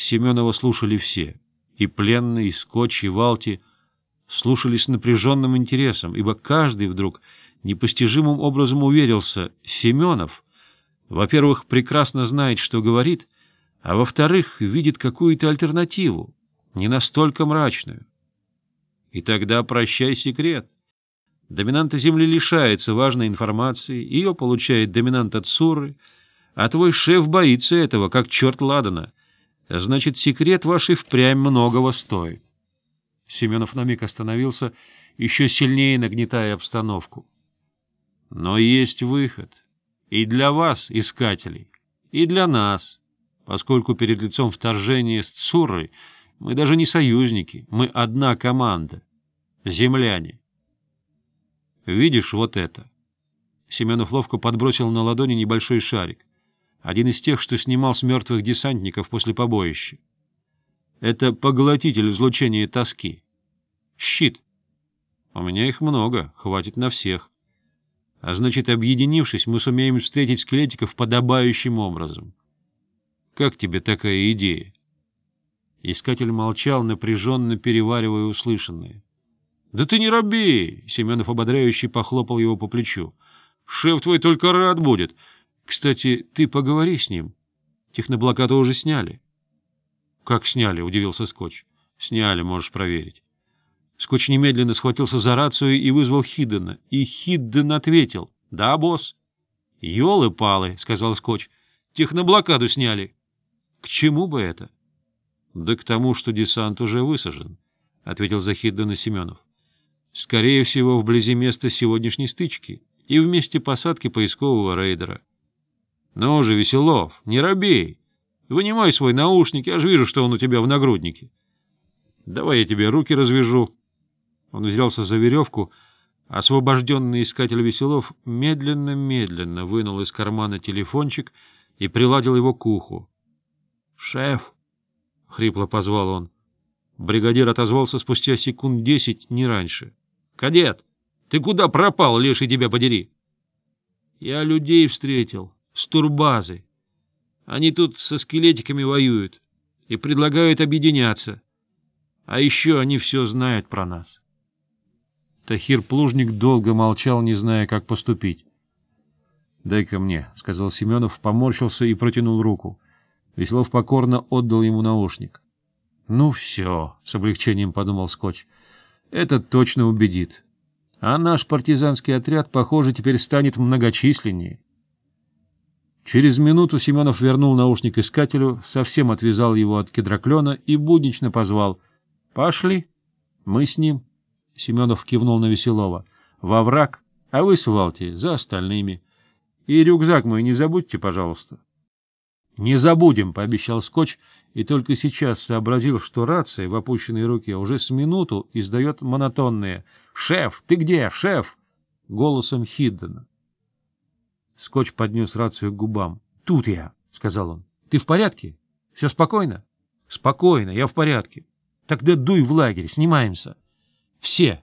Семенова слушали все, и пленные, и скотч, и валти, слушали с напряженным интересом, ибо каждый вдруг непостижимым образом уверился, Семенов, во-первых, прекрасно знает, что говорит, а во-вторых, видит какую-то альтернативу, не настолько мрачную. И тогда прощай секрет. Доминанта Земли лишается важной информации, ее получает доминант от Суры, а твой шеф боится этого, как черт ладана — Значит, секрет ваш и впрямь многого стоит. Семенов на миг остановился, еще сильнее нагнетая обстановку. Но есть выход. И для вас, искателей, и для нас, поскольку перед лицом вторжения с Цурой мы даже не союзники, мы одна команда, земляне. Видишь вот это? Семенов ловко подбросил на ладони небольшой шарик. Один из тех, что снимал с мертвых десантников после побоища. Это поглотитель излучения тоски. Щит. У меня их много, хватит на всех. А значит, объединившись, мы сумеем встретить скелетиков подобающим образом. Как тебе такая идея? Искатель молчал, напряженно переваривая услышанное. — Да ты не роби, — Семенов ободряюще похлопал его по плечу. — Шеф твой только рад будет. Кстати, ты поговори с ним. Техноблокаду уже сняли. — Как сняли? — удивился Скотч. — Сняли, можешь проверить. Скотч немедленно схватился за рацию и вызвал Хиддена. И Хидден ответил. — Да, босс. — Ёлы-палы, — сказал Скотч. — Техноблокаду сняли. — К чему бы это? — Да к тому, что десант уже высажен, — ответил за Хиддена Семенов. — Скорее всего, вблизи места сегодняшней стычки и в месте посадки поискового рейдера. — «Ну же, Веселов, не робей! Вынимай свой наушник, я же вижу, что он у тебя в нагруднике. Давай я тебе руки развяжу». Он взялся за веревку. Освобожденный искатель Веселов медленно-медленно вынул из кармана телефончик и приладил его к уху. «Шеф!» — хрипло позвал он. Бригадир отозвался спустя секунд десять, не раньше. «Кадет, ты куда пропал, леший тебя подери?» «Я людей встретил» с турбазы. Они тут со скелетиками воюют и предлагают объединяться. А еще они все знают про нас. Тахир Плужник долго молчал, не зная, как поступить. — Дай-ка мне, — сказал Семенов, поморщился и протянул руку. Веслов покорно отдал ему наушник. — Ну все, — с облегчением подумал Скотч, — это точно убедит. А наш партизанский отряд, похоже, теперь станет многочисленнее. Через минуту Семенов вернул наушник искателю, совсем отвязал его от кедроклена и буднично позвал. — Пошли. — Мы с ним. Семенов кивнул на Веселова. — Во враг, а вы с Валти, за остальными. И рюкзак мой не забудьте, пожалуйста. — Не забудем, — пообещал Скотч, и только сейчас сообразил, что рация в опущенной руке уже с минуту издает монотонные «Шеф, ты где, шеф?» голосом Хиддена. Скотч поднес рацию к губам. «Тут я», — сказал он. «Ты в порядке? Все спокойно?» «Спокойно, я в порядке. Тогда дуй в лагерь, снимаемся. Все.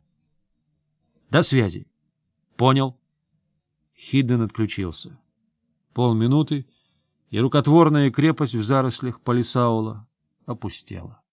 До связи». «Понял». Хидден отключился. Полминуты, и рукотворная крепость в зарослях Полисаула опустела.